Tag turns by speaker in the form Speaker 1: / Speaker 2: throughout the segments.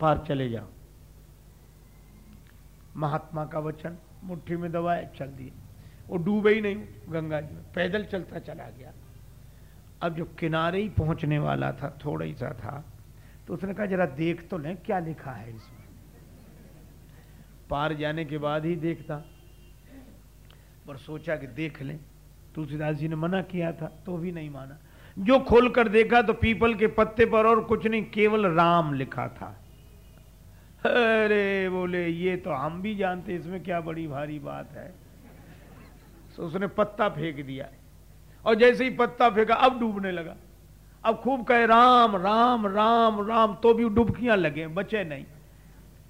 Speaker 1: पार चले जाओ। महात्मा का वचन मुट्ठी में दबाए, चल दिए। वो डूबे ही नहीं, गंगा जी में। पैदल चलता चला गया। अब जो किनारे ही पहुँचने वाला था, थोड़ा ही सा था तो उसने कहा, जरा देख तो लें, क्या लिखा है इसमें? पार जाने के बाद ही देखता, पर सोचा कि देख लें। तुलसीदास जी ने मना किया था तो भी नहीं माना। जो खोलकर देखा तो पीपल के पत्ते पर और कुछ नहीं, केवल राम लिखा था। अरे बोले, ये तो हम भी जानते इसमें क्या बड़ी भारी बात है। तो उसने पत्ता फेंक दिया। और जैसे ही पत्ता फेंका, अब डूबने लगा। अब खूब कहे, राम राम राम राम तो भी डुबकियाँ लगे, बचे नहीं।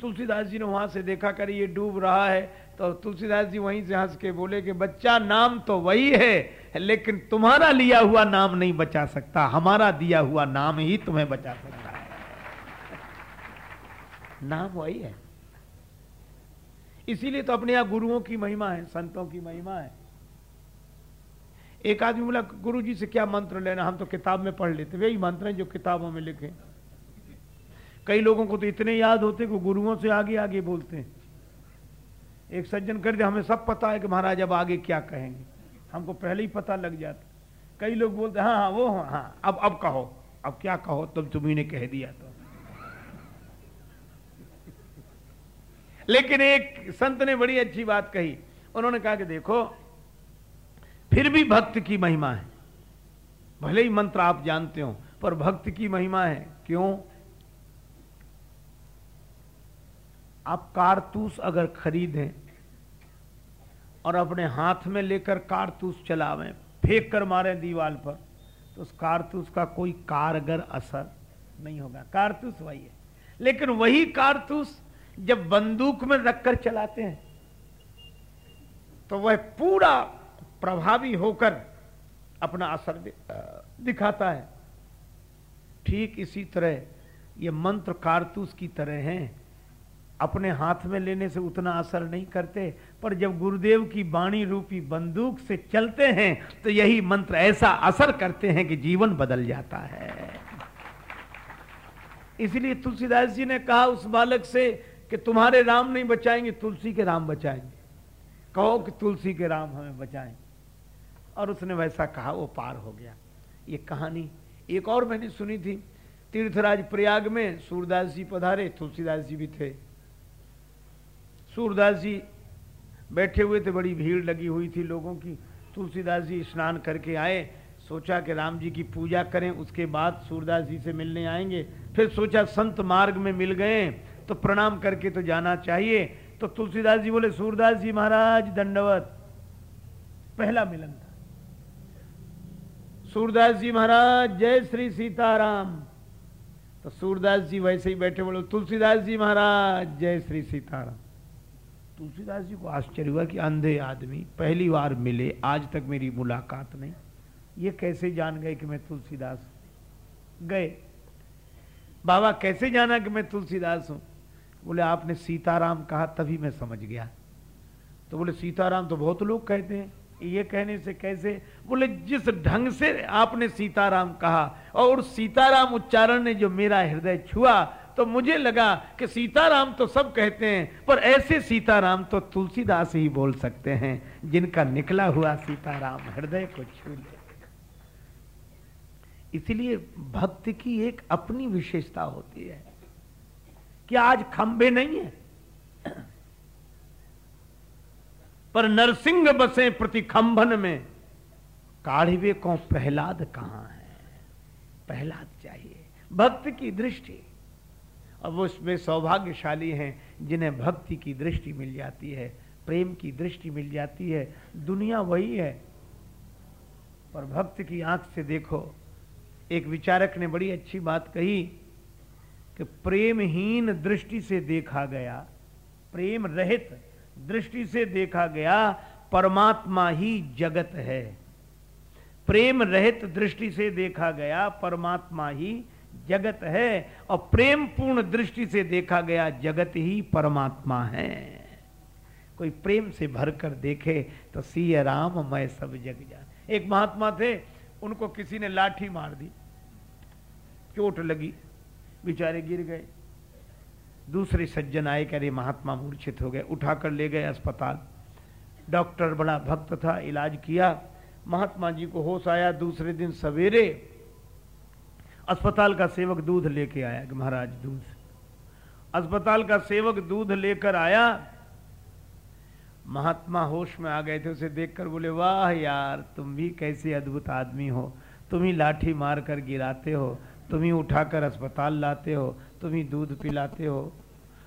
Speaker 1: तुलसीदास जी ने वहाँ से देखा कर ये डूब रहा है। तो तुलसीदास जी वहीं से हंस के बोले कि, बच्चा, नाम तो वही है, लेकिन तुम्हारा लिया हुआ नाम नहीं बचा सकता। हमारा दिया हुआ नाम ही तुम्हें बचा सकता। नाम वही है। इसीलिए तो अपने यहाँ गुरुओं की महिमा है, संतों की महिमा है। एक आदमी बोला गुरु जी से क्या मंत्र लेना? हम तो किताब में पढ़ लेते। वही मंत्र हैं जो किताबों में लिखे। कई लोगों को तो इतने याद होते कि गुरुओं से आगे आगे बोलते हैं। एक सज्जन कर दे, हमें सब पता है कि महाराज अब आगे क्या कहेंगे। हमको पहले ही पता लग जाता। कई लोग बोलते हाँ हाँ वो हाँ अब अब कहो। अब क्या कहो? तुम तुम्ही कह दिया तो। लेकिन एक संत ने बड़ी अच्छी बात कही। उन्होंने कहा कि देखो, फिर भी भक्त की महिमा है। भले ही मंत्र आप जानते हो, पर भक्त की महिमा है। क्यों? आप कारतूस अगर खरीदें और अपने हाथ में लेकर कारतूस चलावें, फेंक कर मारे दीवार पर तो उस कारतूस का कोई कारगर असर नहीं होगा। कारतूस वही है। लेकिन वही कारतूस जब बंदूक में रखकर चलाते हैं तो वह पूरा प्रभावी होकर अपना असर दिखाता है। ठीक इसी तरह ये मंत्र कारतूस की तरह हैं। अपने हाथ में लेने से उतना असर नहीं करते, पर जब गुरुदेव की बाणी रूपी बंदूक से चलते हैं तो यही मंत्र ऐसा असर करते हैं कि जीवन बदल जाता है। इसलिए तुलसीदास जी ने कहा, उस बालक से कि तुम्हारे राम नहीं बचाएँगे, तुलसी के राम बचाएँगे। कहो कि तुलसी के राम हमें बचाएँ और उसने वैसा कहा, वो पार हो गया। ये कहानी एक और मैंने सुनी थी, तीर्थराज प्रयाग में सूरदास जी पधारे, तुलसीदास जी भी थे। सूरदास जी बैठे हुए थे, बड़ी भीड़ लगी हुई थी लोगों की। तुलसीदास जी स्नान करके आए, सोचा कि राम जी की पूजा करें, उसके बाद सूरदास जी से मिलने आएँगे। फिर सोचा, संत मार्ग में मिल गए तो प्रणाम करके तो जाना चाहिए। तो तुलसीदास जी बोले, सूरदास जी महाराज, दंडवत। पहला मिलन था। सूरदास जी महाराज, जय श्री सीताराम। तो सूरदास जी वैसे ही बैठे, बोले, तुलसीदास जी महाराज, जय श्री सीताराम। तुलसीदास जी को आश्चर्य हुआ कि अंधे आदमी पहली बार मिले, आज तक मेरी मुलाकात नहीं। ये कैसे जान गए कि मैं तुलसीदास गए। बाबा, कैसे जाना कि मैं तुलसीदास हूँ? बोले, आपने सीताराम कहा, तभी मैं समझ गया। तो बोले, सीताराम तो बहुत लोग कहते हैं, ये कहने से कैसे? बोले, जिस ढंग से आपने सीताराम कहा और सीताराम उच्चारण ने जो मेरा हृदय छुआ तो मुझे लगा कि सीताराम तो सब कहते हैं, पर ऐसे सीताराम तो तुलसीदास ही बोल सकते हैं, जिनका निकला हुआ सीताराम हृदय को छू ले। इसलिए भक्त की एक अपनी विशेषता होती है। कि आज खंबे नहीं है। पर नरसिंह बसे प्रति खंभन में, काढ़वे को प्रहलाद कहाँ है? प्रहलाद चाहिए, भक्त की दृष्टि। अब वो उसमें सौभाग्यशाली हैं, जिन्हें भक्ति की दृष्टि मिल जाती है, प्रेम की दृष्टि मिल जाती है, दुनिया वही है। पर भक्त की आँख से देखो, एक विचारक ने बड़ी अच्छी बात कही कि प्रेमहीन दृष्टि से देखा गया, प्रेम रहित दृष्टि से देखा गया, परमात्मा ही जगत है। प्रेम रहित दृष्टि से देखा गया, परमात्मा ही जगत है, और प्रेम पूर्ण दृष्टि से देखा गया, जगत ही परमात्मा है। कोई प्रेम से भरकर देखे तो सी राम, मैं सब जग जा एक महात्मा थे, उनको किसी ने लाठी मार दी, चोट लगी। बेचारे गिर गए। दूसरे सज्जन आए, कह रहे, महात्मा मूर्छित हो गए। उठाकर ले गए अस्पताल। डॉक्टर बड़ा भक्त था, इलाज किया। महात्मा जी को होश आया। दूसरे दिन सवेरे अस्पताल का सेवक दूध लेके आया। महाराज, दूध। अस्पताल का सेवक दूध लेकर आया। महात्मा होश में आ गए थे। उसे देखकर बोले, वाह यार, तुम भी कैसे अद्भुत आदमी हो। तुम ही लाठी मार कर गिराते हो। तुम ही उठाकर अस्पताल लाते हो, तुम ही दूध पिलाते हो।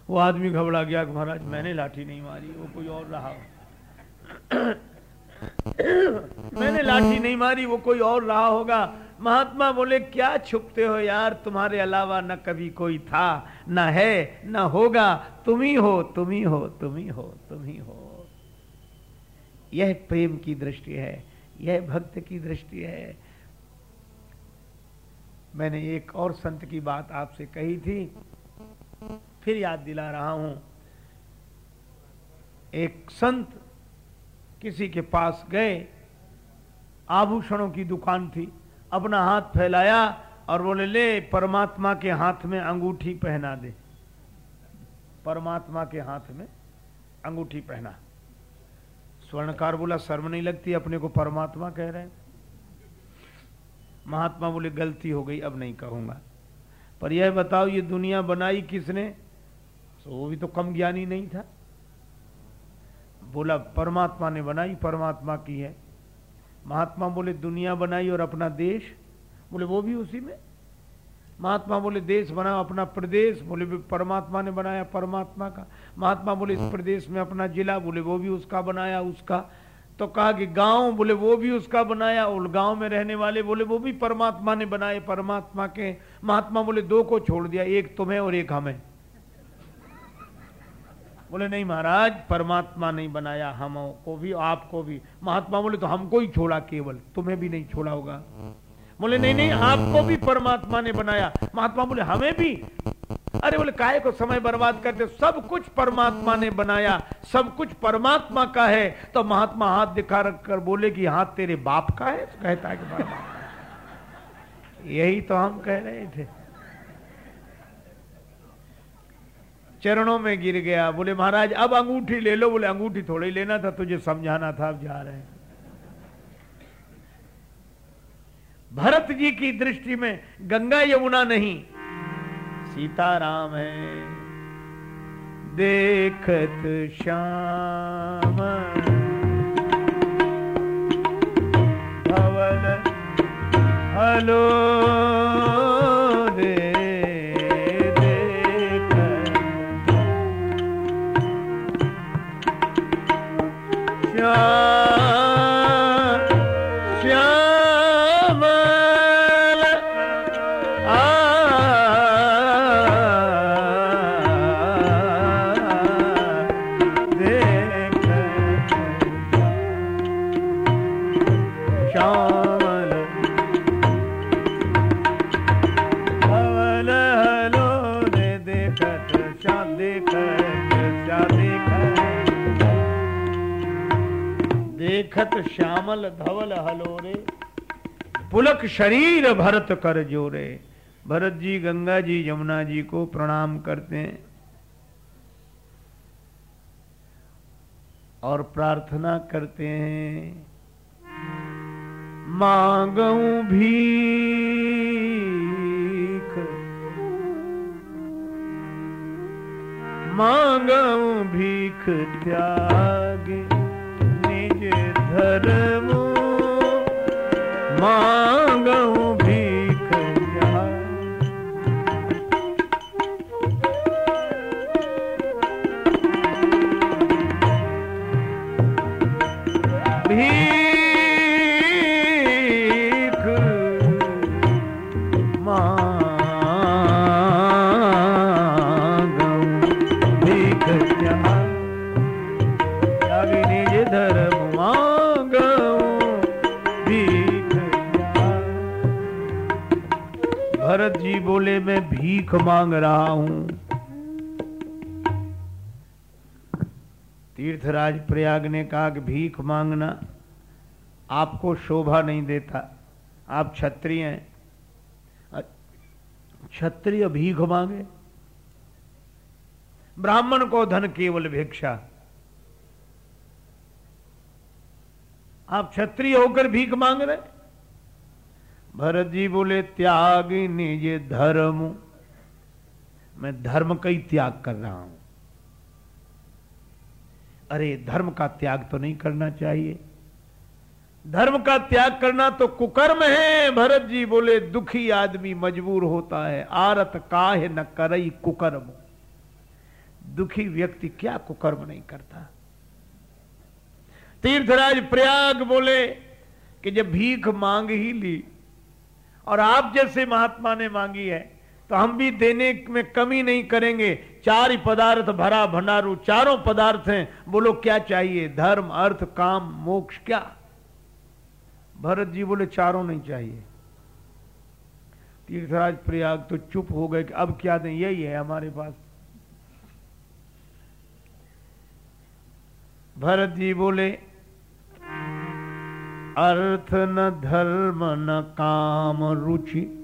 Speaker 1: वो आदमी घबरा गया, कि महाराज, मैंने लाठी नहीं मारी, वो कोई और रहा मैंने लाठी नहीं मारी, वो कोई और रहा होगा। महात्मा बोले, क्या छुपते हो यार? तुम्हारे अलावा न कभी कोई था, न है, न होगा। तुम ही हो, तुम ही हो, तुम ही हो, तुम ही हो। यह प्रेम की दृष्टि है, यह भक्त की दृष्टि है। मैंने एक और संत की बात आपसे कही थी, फिर याद दिला रहा हूँ। एक संत किसी के पास गए, आभूषणों की दुकान थी, अपना हाथ फैलाया और बोले, ले, परमात्मा के हाथ में अंगूठी पहना दे। परमात्मा के हाथ में अंगूठी पहना। स्वर्णकार बोला, शर्म नहीं लगती, अपने को परमात्मा कह रहे हैं। महात्मा बोले गलती हो गई अब नहीं कहूँगा। पर यह बताओ ये दुनिया बनाई किसने? तो वो भी तो कम ज्ञानी नहीं था। बोला परमात्मा ने बनाई परमात्मा की है। महात्मा बोले दुनिया बनाई और अपना देश? बोले वो भी उसी में। महात्मा बोले देश बनाओ अपना प्रदेश। बोले परमात्मा ने बनाया परमात्मा का। महात्मा बोले इस प्रदेश में अपना जिला? बोले वो भी उसका बनाया उसका। तो कहा कि गाँव बोले, वो भी उसका बनाया, और गाँव में रहने वाले बोले, वो भी परमात्मा ने बनाए, परमात्मा के, महात्मा बोले, दो को छोड़ दिया, एक तुम्हें और एक हमें। बोले, नहीं महाराज, परमात्मा नहीं बनाया हम, को भी, आपको भी। महात्मा बोले तो हमको ही छोड़ा केवल, तुम्हें भी नहीं छोड़ा होगा। बोले, नहीं नहीं, आपको भी परमात्मा ने बनाया। महात्मा बोले, हमें भी। अरे बोले काहे को समय बर्बाद करते? सब कुछ परमात्मा ने बनाया। सब कुछ परमात्मा का है। तो महात्मा हाथ दिखा रख कर बोले कि हाथ तेरे बाप का है? तो कहता है कि यही तो हम कह रहे थे। चरणों में गिर गया। बोले, महाराज, अब अंगूठी ले लो। बोले, अंगूठी थोड़ी लेना था, तुझे समझाना था, अब जा रहे हैं। भरत जी की दृष्टि में गंगा यमुना नहीं सीताराम। है देखत श्याम। भवन हलो श्यामल धवल हलोरे। पुलक शरीर भरत कर जोरे। भरत जी गंगा जी, यमुना जी को प्रणाम करते हैं। और प्रार्थना करते हैं मांगू भीख मांगू भीख त्यागे। धर्म मांगू मांग रहा हूँ। तीर्थराज प्रयाग ने कहा कि भीख मांगना आपको शोभा नहीं देता। आप क्षत्रिय हैं। क्षत्रिय भीख मांगे। ब्राह्मण को धन केवल भिक्षा। आप क्षत्रिय होकर भीख मांग रहे भरत जी बोले, त्याग निज धर्म। मैं धर्म का ही त्याग कर रहा हूँ। अरे, धर्म का त्याग तो नहीं करना चाहिए। धर्म का त्याग करना तो कुकर्म है। भरत जी बोले, दुखी आदमी मजबूर होता है। आरत काहे न करई कुकर्म? दुखी व्यक्ति क्या कुकर्म नहीं करता? तीर्थराज प्रयाग बोले कि जब भीख मांग ही ली, और आप जैसे महात्मा ने मांगी है तो हम भी देने में कमी नहीं करेंगे। चार ही पदार्थ, भरा भंडारू, चारों पदार्थ हैं। बोलो, क्या चाहिए? धर्म, अर्थ, काम, मोक्ष, क्या? भरत जी बोले, चारों नहीं चाहिए। तीर्थराज प्रयाग तो चुप हो गए कि अब क्या दें? यही है हमारे पास। भरत जी बोले, अर्थ न धर्म न काम, रुचि।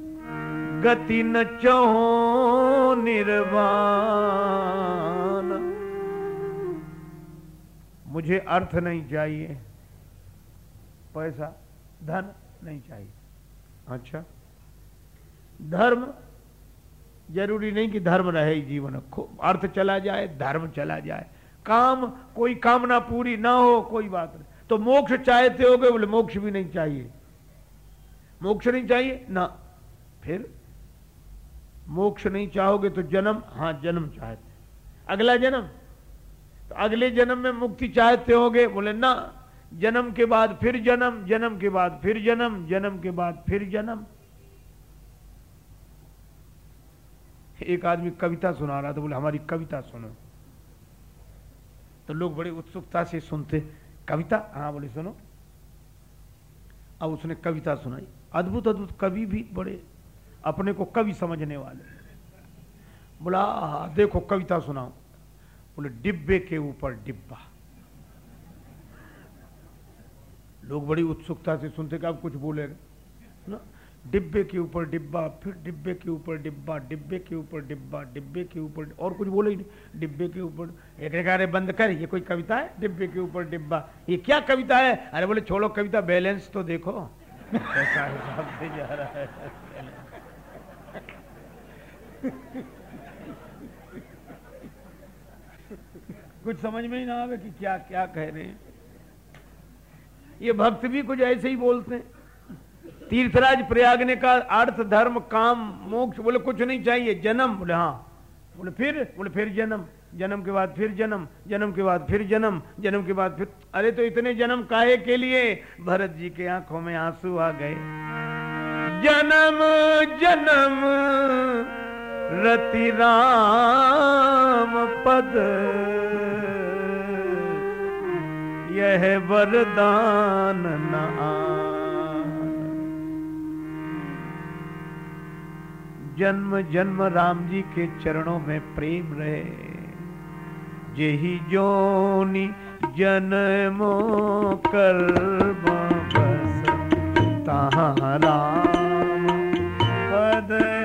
Speaker 1: गति न चहो निर्वाण। मुझे अर्थ नहीं चाहिए पैसा धन नहीं चाहिए। अच्छा। धर्म ज़रूरी नहीं कि धर्म रहे जीवन। अर्थ चला जाए धर्म चला जाए। काम कोई कामना पूरी ना हो कोई बात नहीं। तो मोक्ष चाहते हो गए बोले मोक्ष भी नहीं चाहिए। मोक्ष नहीं चाहिए ना। फिर मोक्ष नहीं चाहोगे तो जन्म हाँ जन्म चाहते अगला जन्म तो अगले जन्म में मुक्ति चाहते होगे, बोले, ना, जन्म के बाद फिर जन्म जन्म के बाद फिर जन्म जन्म के बाद फिर जन्म। एक आदमी कविता सुना रहा था, बोले, हमारी कविता सुनो। तो लोग बड़े उत्सुकता से सुनते, कविता हाँ बोले, सुनो। अब उसने कविता सुनाई। अद्भुत अद्भुत कवि भी बड़े अपने को कवि समझने वाले। बोला देखो कविता सुनाओ बोले, डिब्बे के ऊपर डिब्बा। लोग बड़ी उत्सुकता से सुनते कि आप कुछ बोलेगा। ना, डिब्बे के ऊपर डिब्बा, फिर डिब्बे के ऊपर डिब्बा, डिब्बे के ऊपर डिब्बा, डिब्बे के ऊपर और कुछ बोले ही नहीं। डिब्बे के ऊपर, एक ने कहा, अरे, बंद कर, ये कोई कविता है? डिब्बे के ऊपर डिब्बा, ये क्या कविता है? अरे, बोले, छोड़ो कविता, बैलेंस तो देखो। ऐसा हिसाब से जा रहा है। कुछ समझ में ही ना आवे कि क्या क्या कह रहे हैं। ये भक्त भी कुछ ऐसे ही बोलते हैं। तीर्थराज प्रयाग ने कहा अर्थ, धर्म, काम, मोक्ष, बोले कुछ नहीं चाहिए। जन्म, बोले हाँ। बोले फिर बोले फिर जन्म। जन्म के बाद फिर जन्म। जन्म के बाद फिर जन्म। जन्म के बाद फिर अरे तो इतने जन्म काहे के लिए? भरत जी के आँखों में आँसू आ गए। जन्म जन्म। रति राम पद। यह वरदान न जन्म जन्म राम जी के चरणों में प्रेम रहे। जेही जोनी जन्मो कर बस। तारा पद।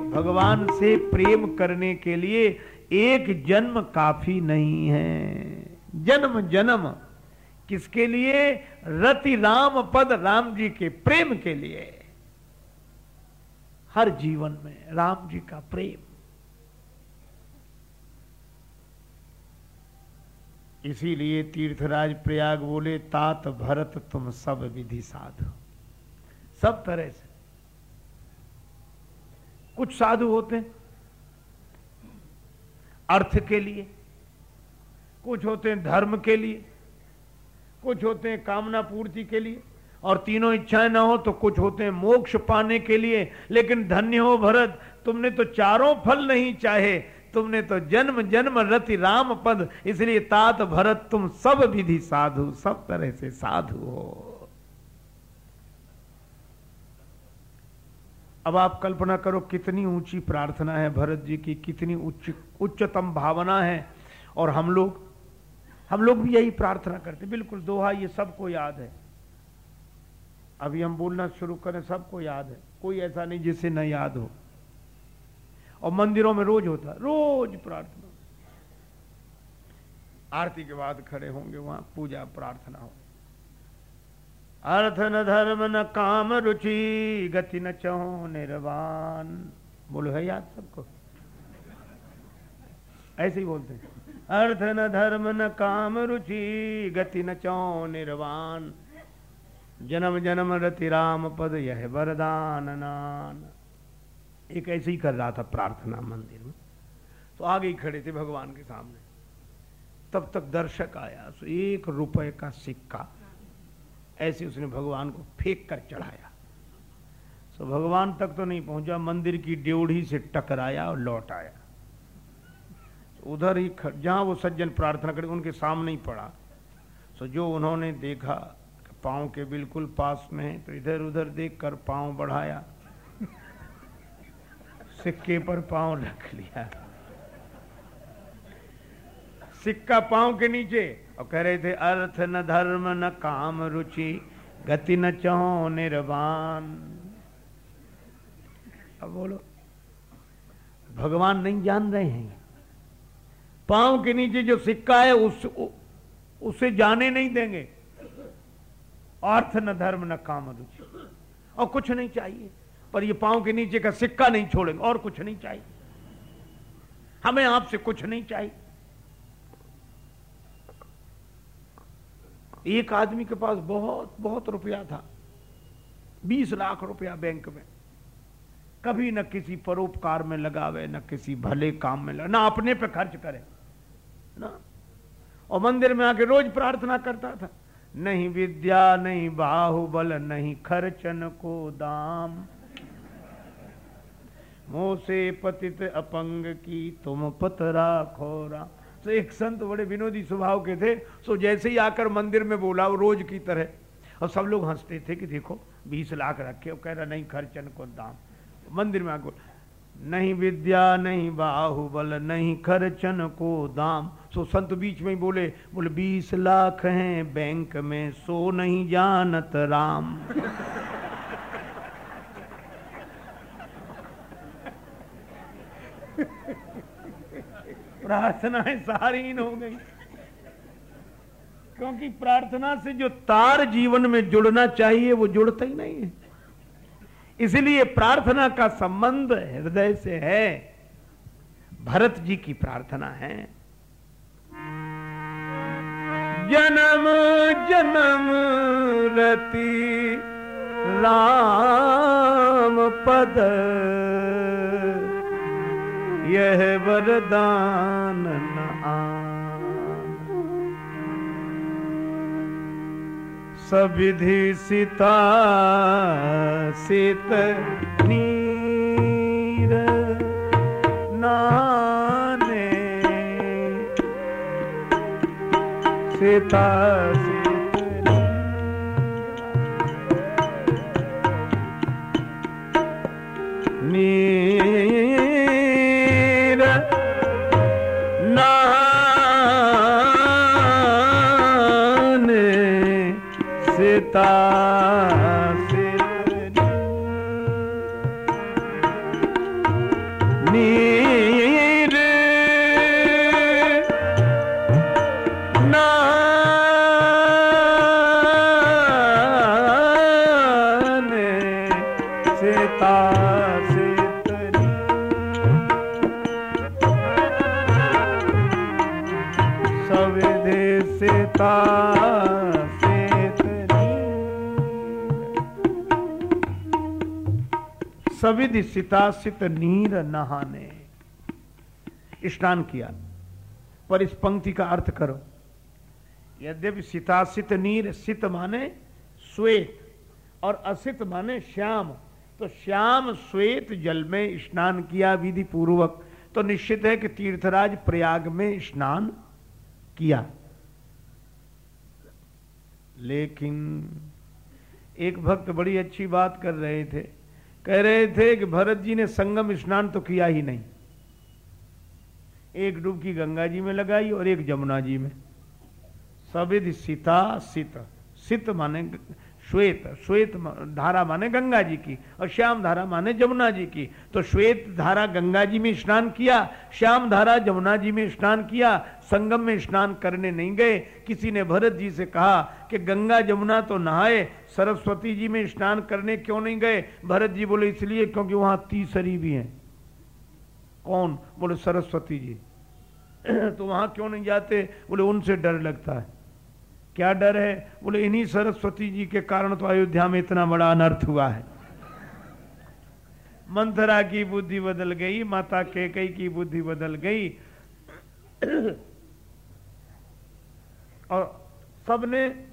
Speaker 1: भगवान से प्रेम करने के लिए एक जन्म काफ़ी नहीं है। जन्म जन्म। किसके लिए? रति राम पद राम जी के प्रेम के लिए। हर जीवन में राम जी का प्रेम। इसीलिए तीर्थराज प्रयाग बोले, तात भरत तुम सब विधि साधु। सब तरह से। कुछ साधु होते हैं। अर्थ के लिए, कुछ होते हैं धर्म के लिए, कुछ होते हैं कामना पूर्ति के लिए, और तीनों इच्छाएँ ना हो तो कुछ होते हैं मोक्ष पाने के लिए। लेकिन धन्य हो भरत, तुमने तो चारों फल नहीं चाहे, तुमने तो जन्म जन्म रति राम पद, इसलिए तात भरत, तुम सब विधि साधु, सब तरह से साधु हो। अब आप कल्पना करो कितनी ऊँची प्रार्थना है भरत जी की, कितनी उच्च, उच्चतम भावना है। और हम लोग हम लोग भी यही प्रार्थना करते। बिल्कुल, दोहा ये सबको याद है। अभी हम बोलना शुरू करें, सबको याद है। कोई ऐसा नहीं जिसे न याद हो। और मंदिरों में रोज होता, रोज प्रार्थना। आरती के बाद खड़े होंगे, वहाँ पूजा, प्रार्थना हो अर्थ न धर्म न काम रुचि, गति न चहो निर्वाण। बोलो, है याद सबको? ऐसे ही बोलते हैं। अर्थ न धर्म न काम रुचि, गति न चौ निर्वाण। जन्म जन्म रति राम पद यह वरदान नान। एक ऐसे ही कर रहा था प्रार्थना मंदिर में। तो आगे ही खड़े थे भगवान के सामने। तब तक दर्शक आया तो एक रुपए का सिक्का ऐसे उसने भगवान को फेंक कर चढ़ाया। तो भगवान तक तो नहीं पहुँचा, मंदिर की ड्योढ़ी से टकराया और लौट आया। तो उधर ही जहाँ वो सज्जन प्रार्थना करे उनके सामने ही पड़ा। तो जो उन्होंने देखा पाँव के बिल्कुल पास में है तो इधर उधर देखकर पाँव बढ़ाया। सिक्के पर पाँव रख लिया। सिक्का पाँव के नीचे और कह रहे थे, अर्थ न धर्म न काम रुचि, गति न चहो निर्वाण. अब बोलो, भगवान नहीं जान रहे हैं। पाँव के नीचे जो सिक्का है, उस उसे जाने नहीं देंगे। अर्थ न धर्म न काम रुचि। और कुछ नहीं चाहिए। पर ये पाँव के नीचे का सिक्का नहीं छोड़ेंगे, और कुछ नहीं चाहिए। हमें आपसे कुछ नहीं चाहिए। एक आदमी के पास बहुत बहुत रुपया था। बीस लाख रुपया बैंक में। कभी न किसी परोपकार में लगावे, न किसी भले काम में लगा, ना अपने पे खर्च करे, ना। और मंदिर में आके रोज प्रार्थना करता था, नहीं विद्या, नहीं बाहुबल, नहीं खर्चन को दाम। मोह से पतित अपंग की तुम पतरा खोरा। तो एक संत बड़े विनोदी स्वभाव के थे। सो जैसे ही आकर मंदिर में बोला, वो रोज की तरह, और सब लोग हँसते थे कि देखो, बीस लाख रखे कह रहा, नहीं खर्चन को दाम? मंदिर में आकर नहीं विद्या, नहीं बाहुबल, नहीं खर्चन को दाम? सो संत बीच में ही बोले बोले, बीस लाख हैं, बैंक में सो नहीं जानत राम। प्रार्थनाएँ सारी हो गई। क्योंकि प्रार्थना से जो तार जीवन में जुड़ना चाहिए, वो जुड़ता ही नहीं है। इसलिए प्रार्थना का संबंध हृदय से है। भरत जी की प्रार्थना है। जन्म जन्म रति राम पद वरदान न सविधि सीता सीत नीर नाने। सीता सीत सीता नीर नाने सीता सीता सविधि सितासित नीर नहाने। स्नान किया। पर इस पंक्ति का अर्थ करो। यद्यपि सितासित नीर सित माने श्वेत और असित माने श्याम तो श्याम श्वेत जल में स्नान किया विधि पूर्वक तो निश्चित है कि तीर्थराज प्रयाग में स्नान किया। लेकिन एक भक्त बड़ी अच्छी बात कर रहे थे। कह रहे थे कि भरत जी ने संगम स्नान तो किया ही नहीं। एक डुबकी गंगा जी में लगाई और एक जमुना जी में। सविध सीता, सित। सित माने श्वेत श्वेत धारा माने गंगा जी की और श्याम धारा माने जमुना जी की। तो श्वेत धारा गंगा जी में स्नान किया, श्याम धारा जमुना जी में स्नान किया, संगम में स्नान करने नहीं गए। किसी ने भरत जी से कहा कि गंगा जमुना तो नहाए, सरस्वती जी में स्नान करने क्यों नहीं गए? भरत जी बोले, इसलिए क्योंकि वहाँ तीसरी भी हैं। कौन? बोले, सरस्वती जी। तो वहाँ क्यों नहीं जाते? बोले, उनसे डर लगता है। क्या डर है? बोले, इन्हीं सरस्वती जी के कारण तो अयोध्या में इतना बड़ा अनर्थ हुआ है। मंथरा की बुद्धि बदल गई, माता केकई की बुद्धि बदल गई। और सबने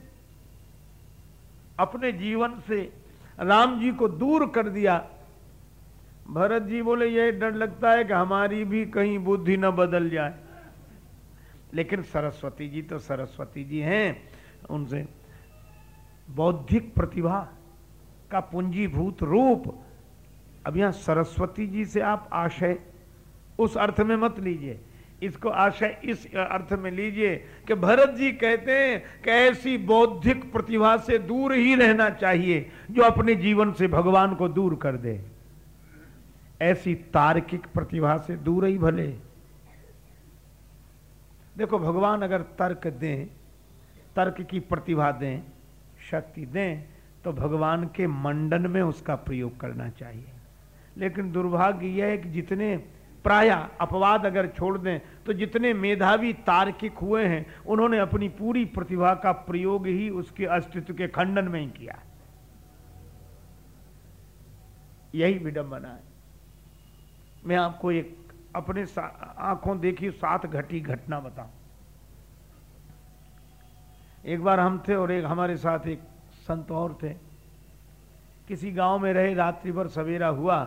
Speaker 1: अपने जीवन से राम जी को दूर कर दिया। भरत जी बोले, यह डर लगता है कि हमारी भी कहीं बुद्धि न बदल जाए। लेकिन सरस्वती जी तो सरस्वती जी हैं, उनसे बौद्धिक प्रतिभा का पूंजीभूत रूप। अब यहाँ सरस्वती जी से आप आशय उस अर्थ में मत लीजिए। इसको आशय इस अर्थ में लीजिए कि भरत जी कहते हैं कि ऐसी बौद्धिक प्रतिभा से दूर ही रहना चाहिए जो अपने जीवन से भगवान को दूर कर दे। ऐसी तार्किक प्रतिभा से दूर ही भले। देखो, भगवान अगर तर्क दें, तर्क की प्रतिभा दें, शक्ति दें तो भगवान के मंडन में उसका प्रयोग करना चाहिए। लेकिन दुर्भाग्य यह है कि जितने प्राय अपवाद अगर छोड़ दें तो जितने मेधावी तार्किक हुए हैं, उन्होंने अपनी पूरी प्रतिभा का प्रयोग ही उसके अस्तित्व के खंडन में ही किया। यही विडंबना है। मैं आपको एक अपने आँखों देखी सात घटी घटना बताऊँ। एक बार हम थे और एक हमारे साथ एक संत और थे। किसी गाँव में रहे रात्रि भर सवेरा हुआ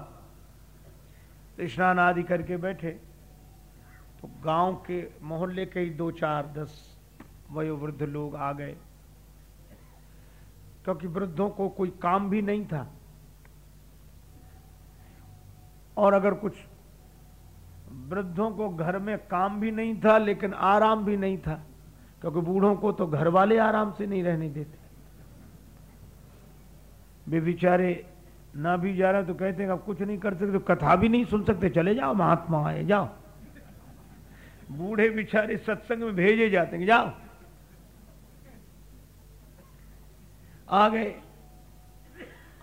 Speaker 1: तो स्नान आदि करके बैठे। तो गाँव के मोहल्ले के ही दो चार दस वयोवृद्ध लोग आ गए। क्योंकि वृद्धों को कोई काम भी नहीं था। और अगर कुछ वृद्धों को घर में काम भी नहीं था, लेकिन आराम भी नहीं था, क्योंकि बूढ़ों को तो घर वाले आराम से नहीं रहने देते। वे बेचारे ना भी जा रहे तो कहते हैं अब कुछ नहीं कर सकते तो कथा भी नहीं सुन सकते, चले जाओ, महात्मा आए, जाओ। बूढ़े बेचारे सत्संग में भेजे जाते हैं, जाओ। आ गए।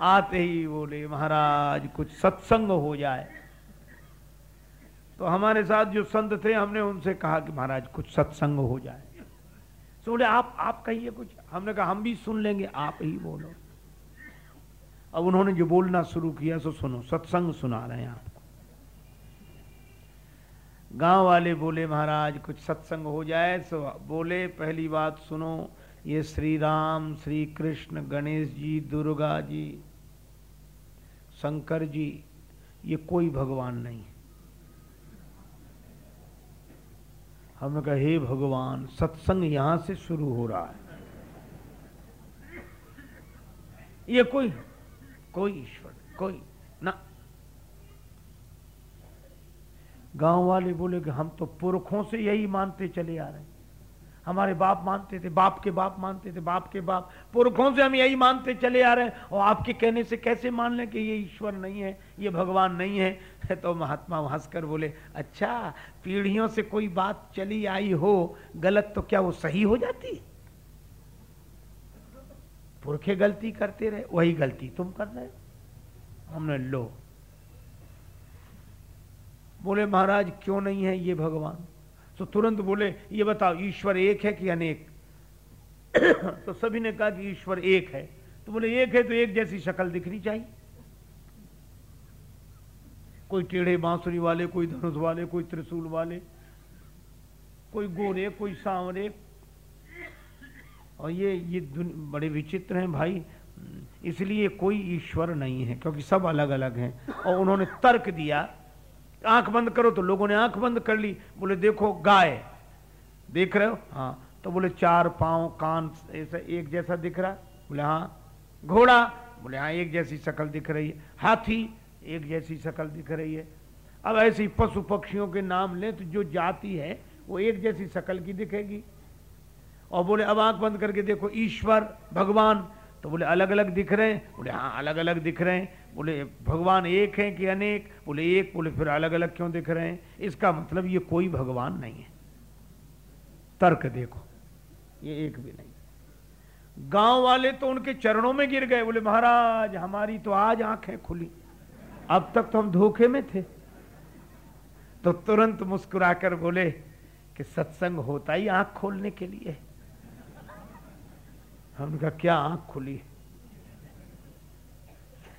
Speaker 1: आते ही बोले, महाराज, कुछ सत्संग हो जाए। तो हमारे साथ जो संत थे, हमने उनसे कहा कि महाराज, कुछ सत्संग हो जाए। तो बोले, आप आप कहिए कुछ। हमने कहा, हम भी सुन लेंगे, आप ही बोलो। अब उन्होंने जो बोलना शुरू किया सो सुनो, सत्संग सुना रहे हैं आपको। गाँव वाले बोले, महाराज, कुछ सत्संग हो जाए, सो बोले, पहली बात सुनो, ये श्री राम, श्री कृष्ण, गणेश जी, दुर्गा जी, शंकर जी, ये कोई भगवान नहीं हमने कहा हे भगवान, सत्संग यहाँ से शुरू हो रहा है। ये कोई कोई ईश्वर, कोई, ना। गाँव वाले बोले कि हम तो पुरखों से यही मानते चले आ रहे हैं। हमारे बाप मानते थे, बाप के बाप मानते थे, बाप के बाप। पुरखों से हम यही मानते चले आ रहे हैं। और आपके कहने से कैसे मान लें कि ये ईश्वर नहीं है, ये भगवान नहीं है? तो महात्मा हंसकर बोले अच्छा पीढ़ियों से कोई बात चली आई हो, गलत तो क्या वो सही हो जाती? पुरखे गलती करते रहे, वही गलती तुम कर रहे हमने लो। बोले, महाराज, क्यों नहीं है ये भगवान? तो तुरंत बोले, ये बताओ, ईश्वर एक है कि अनेक? तो सभी ने कहा कि ईश्वर एक है। तो बोले, एक है तो एक जैसी शक्ल दिखनी चाहिए। कोई टेढ़े बांसुरी वाले, कोई धनुष वाले, कोई त्रिशूल वाले, कोई गोरे, कोई सांवरे। और ये ये बड़े विचित्र हैं भाई। इसलिए कोई ईश्वर नहीं है, क्योंकि सब अलग अलग हैं। और उन्होंने तर्क दिया आँख बंद करो तो लोगों ने आँख बंद कर ली। बोले, देखो, गाय। देख रहे हो? हाँ। तो बोले, चार पाँव, कान ऐसा एक जैसा दिख रहा बोले हाँ। घोड़ा? बोले हाँ एक जैसी शक्ल दिख रही है। हाथी? एक जैसी शक्ल दिख रही है। अब ऐसे ही पशु पक्षियों के नाम लें तो जो जाति है, वो एक जैसी शक्ल की दिखेगी। और बोले, अब आँख बंद करके देखो, ईश्वर, भगवान तो बोले अलग अलग दिख रहे हैं? बोले हाँ अलग अलग दिख रहे हैं। बोले, भगवान एक है कि अनेक? बोले, एक, बोले, फिर अलग अलग क्यों दिख रहे हैं? इसका मतलब ये कोई भगवान नहीं है। तर्क देखो, ये एक भी नहीं। गाँव वाले तो उनके चरणों में गिर गए। बोले, महाराज, हमारी तो आज आँखें खुली। अब तक तो हम धोखे में थे। तो तुरंत मुस्कुराकर बोले कि सत्संग होता ही आँख खोलने के लिए हमने कहा क्या आँख खुली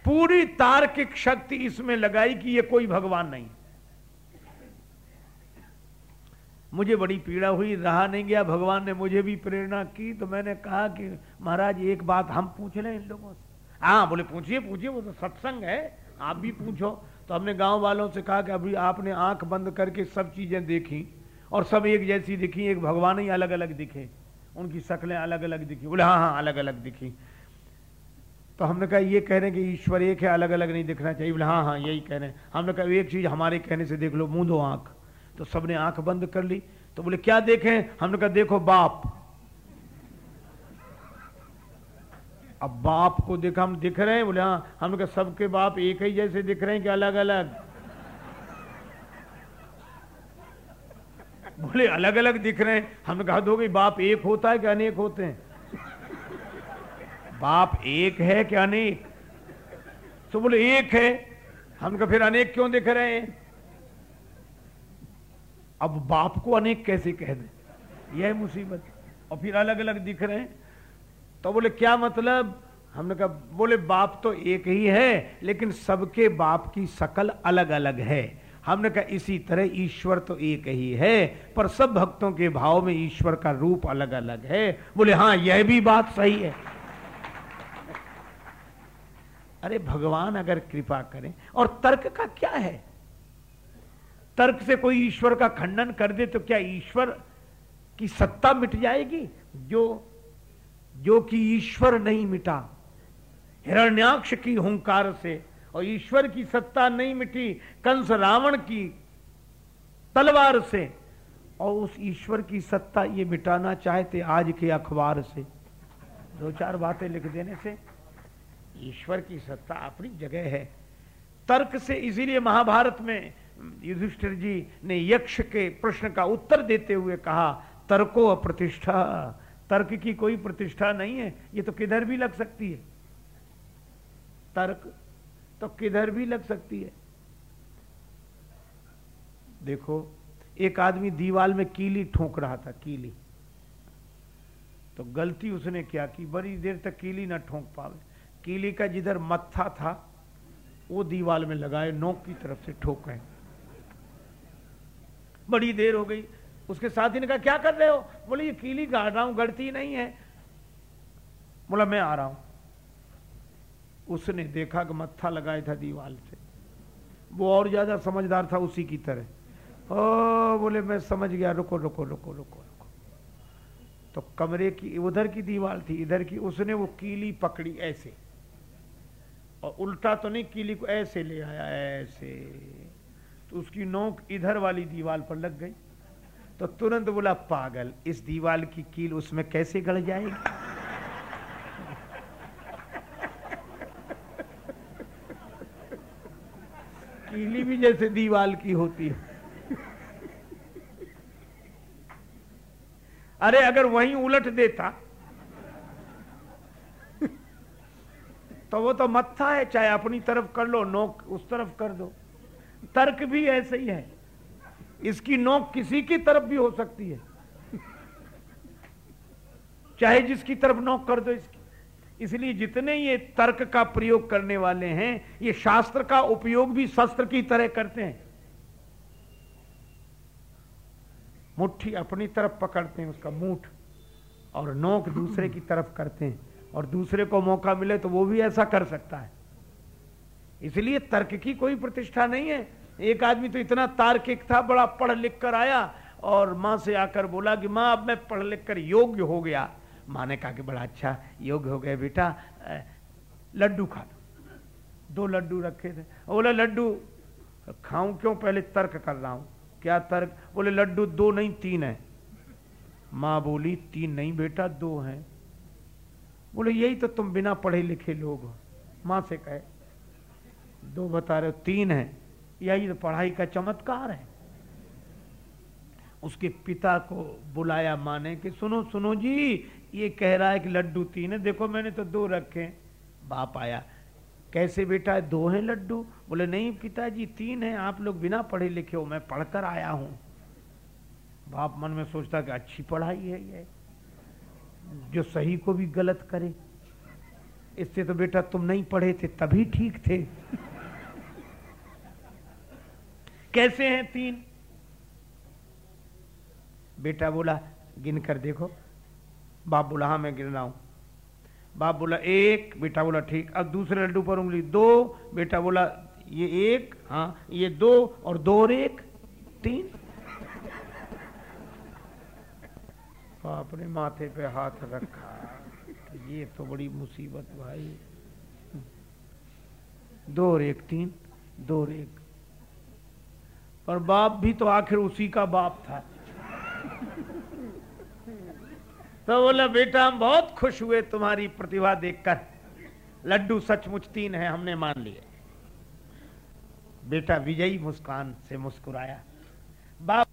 Speaker 1: पूरी तार्किक शक्ति इसमें लगाई कि ये कोई भगवान नहीं मुझे बड़ी पीड़ा हुई, रहा नहीं गया। भगवान ने मुझे भी प्रेरणा की तो मैंने कहा कि महाराज, एक बात हम पूछ लें इन लोगों से। हाँ बोले, पूछिए पूछिए, वो तो सत्संग है, आप भी पूछो। तो हमने गाँव वालों से कहा कि अभी आपने आँख बंद करके सब चीज़ें देखी, और सब एक जैसी दिखी, एक भगवान ही अलग अलग दिखे। उनकी शक्लें अलग अलग दिखी। बोले हाँ हाँ अलग अलग दिखी। तो हमने कहा, ये कह रहे हैं कि ईश्वर एक है अलग अलग नहीं दिखना चाहिए। बोले हाँ हाँ यही कह रहे हैं। हमने कहा, एक चीज़ हमारे कहने से देख लो, मुँह दो आँख। तो सबने आँख बंद कर ली। तो बोले, क्या देखें? हमने कहा, देखो, बाप। अब बाप को देखा, हम दिख रहे हैं। बोले हाँ। हमने कहा, सबके बाप एक ही जैसे दिख रहे हैं कि अलग अलग बोले अलग अलग दिख रहे हैं। हमने कहा दो बाप एक होता है कि अनेक होते हैं? बाप एक है कि अनेक? तो बोले, एक है। हम कहा, फिर अनेक क्यों दिख रहे हैं? अब बाप को अनेक कैसे कह दे? यह मुसीबत और फिर अलग अलग दिख रहे हैं। तो बोले, क्या मतलब? हमने कहा, बोले, बाप तो एक ही है, लेकिन सबके बाप की शकल अलग अलग है। हमने कहा, इसी तरह ईश्वर तो एक ही है, पर सब भक्तों के भाव में ईश्वर का रूप अलग अलग है। बोले हाँ यह भी बात सही है। अरे, भगवान अगर कृपा करें, और तर्क का क्या है? तर्क से कोई ईश्वर का खंडन कर दे तो क्या ईश्वर की सत्ता मिट जाएगी? जो जो कि ईश्वर नहीं मिटा, हिरण्याक्ष की हुंकार से और ईश्वर की सत्ता नहीं मिटी, कंस रावण की तलवार से। और उस ईश्वर की सत्ता ये मिटाना चाहते आज के अखबार से। दो चार बातें लिख देने से, ईश्वर की सत्ता अपनी जगह है। तर्क से इसीलिए महाभारत में युधिष्ठिर जी ने यक्ष के प्रश्न का उत्तर देते हुए कहा, तर्को अप्रतिष्ठा। तर्क की कोई प्रतिष्ठा नहीं है, ये तो किधर भी लग सकती है। तर्क तो किधर भी लग सकती है। देखो, एक आदमी दीवाल में कीली ठोक रहा था, कीली। तो गलती उसने क्या की? बड़ी देर तक कीली ना ठोक पावे। कीली का जिधर मत्था था, वो दीवाल में लगाए, नोक की तरफ़ से ठोक रहे। बड़ी देर हो गई। उसके साथ ने कहा, क्या कर रहे हो? बोले, ये कीली गाड़ रहा हूँ, गढ़ती नहीं है। बोला, मैं आ रहा हूँ। उसने देखा कि मत्था लगाया था दीवाल से। वो और ज़्यादा समझदार था उसी की तरह। ओ, बोले, मैं समझ गया, रुको रुको रुको रुको रुको। तो कमरे की, उधर की दीवार थी, इधर की, उसने वो कीली पकड़ी ऐसे। और उल्टा तो नहीं, कीली को ऐसे ले आया, ऐसे। तो उसकी नोक इधर वाली दीवार पर लग गई। तो तुरंत बोला, पागल, इस दीवार की कील उसमें कैसे गड़ जाएगी? कीली भी जैसे दीवाल की होती है। अरे, अगर वहीं उलट देता तो वो तो मत्था है, चाहे अपनी तरफ़ कर लो, नोक उस तरफ़ कर दो। तर्क भी ऐसे ही है। इसकी नोक किसी की तरफ़ भी हो सकती है। चाहे जिसकी तरफ़ नोक कर दो इसकी। इसलिए जितने ये तर्क का प्रयोग करने वाले हैं, ये शास्त्र का उपयोग भी शस्त्र की तरह करते हैं। मुट्ठी अपनी तरफ़ पकड़ते हैं, उसका मूठ और नोक दूसरे की तरफ़ करते हैं। और दूसरे को मौका मिले तो वो भी ऐसा कर सकता है। इसलिए तर्क की कोई प्रतिष्ठा नहीं है। एक आदमी तो इतना तार्किक था, बड़ा पढ़ लिख कर आया और माँ से आकर बोला कि, माँ, अब मैं पढ़ लिख कर योग्य हो गया। माँ ने कहा कि बड़ा अच्छा योग्य हो गया बेटा लड्डू खा दो दो लड्डू रखे थे। बोले, लड्डू, खाऊं क्यों? पहले तर्क कर रहा हूँ। क्या तर्क? बोले, लड्डू दो नहीं, तीन है। माँ बोली, तीन नहीं बेटा, दो हैं। बोले, यही तो तुम बिना पढ़े लिखे लोग हो। माँ से कहे, दो बता रहे हो, तीन है। यही तो पढ़ाई का चमत्कार है। उसके पिता को बुलाया माँ ने कि, सुनो सुनो जी ये कह रहा है कि लड्डू तीन है। देखो, मैंने तो दो रखे बाप आया। कैसे बेटा, दो हैं लड्डू? बोले, नहीं पिताजी, तीन हैं। आप लोग बिना पढ़े लिखे हो, मैं पढ़कर आया हूँ। बाप मन में सोचता कि अच्छी पढ़ाई है ये। जो सही को भी गलत करे। इससे तो बेटा तुम नहीं पढ़े थे, तभी ठीक थे। कैसे हैं तीन? बेटा बोला गिन कर देखो। बाप बोला हाँ मैं गिन रहा हूँ। बाप बोला, एक। बेटा बोला, ठीक। अब दूसरे लड्डू पर उंगली, दो। बेटा बोला, ये एक। हाँ ये दो और दो और एक। तीन? बाप ने माथे पे हाथ रखा। ये तो बड़ी मुसीबत भाई। दो और एक, तीन, दो और एक। पर बाप भी तो आखिर उसी का बाप था। तो बोला, बेटा, हम बहुत खुश हुए तुम्हारी प्रतिभा देखकर। लड्डू सचमुच तीन है, हमने मान लिए। बेटा, विजयी मुस्कान से मुस्कुराया। बाप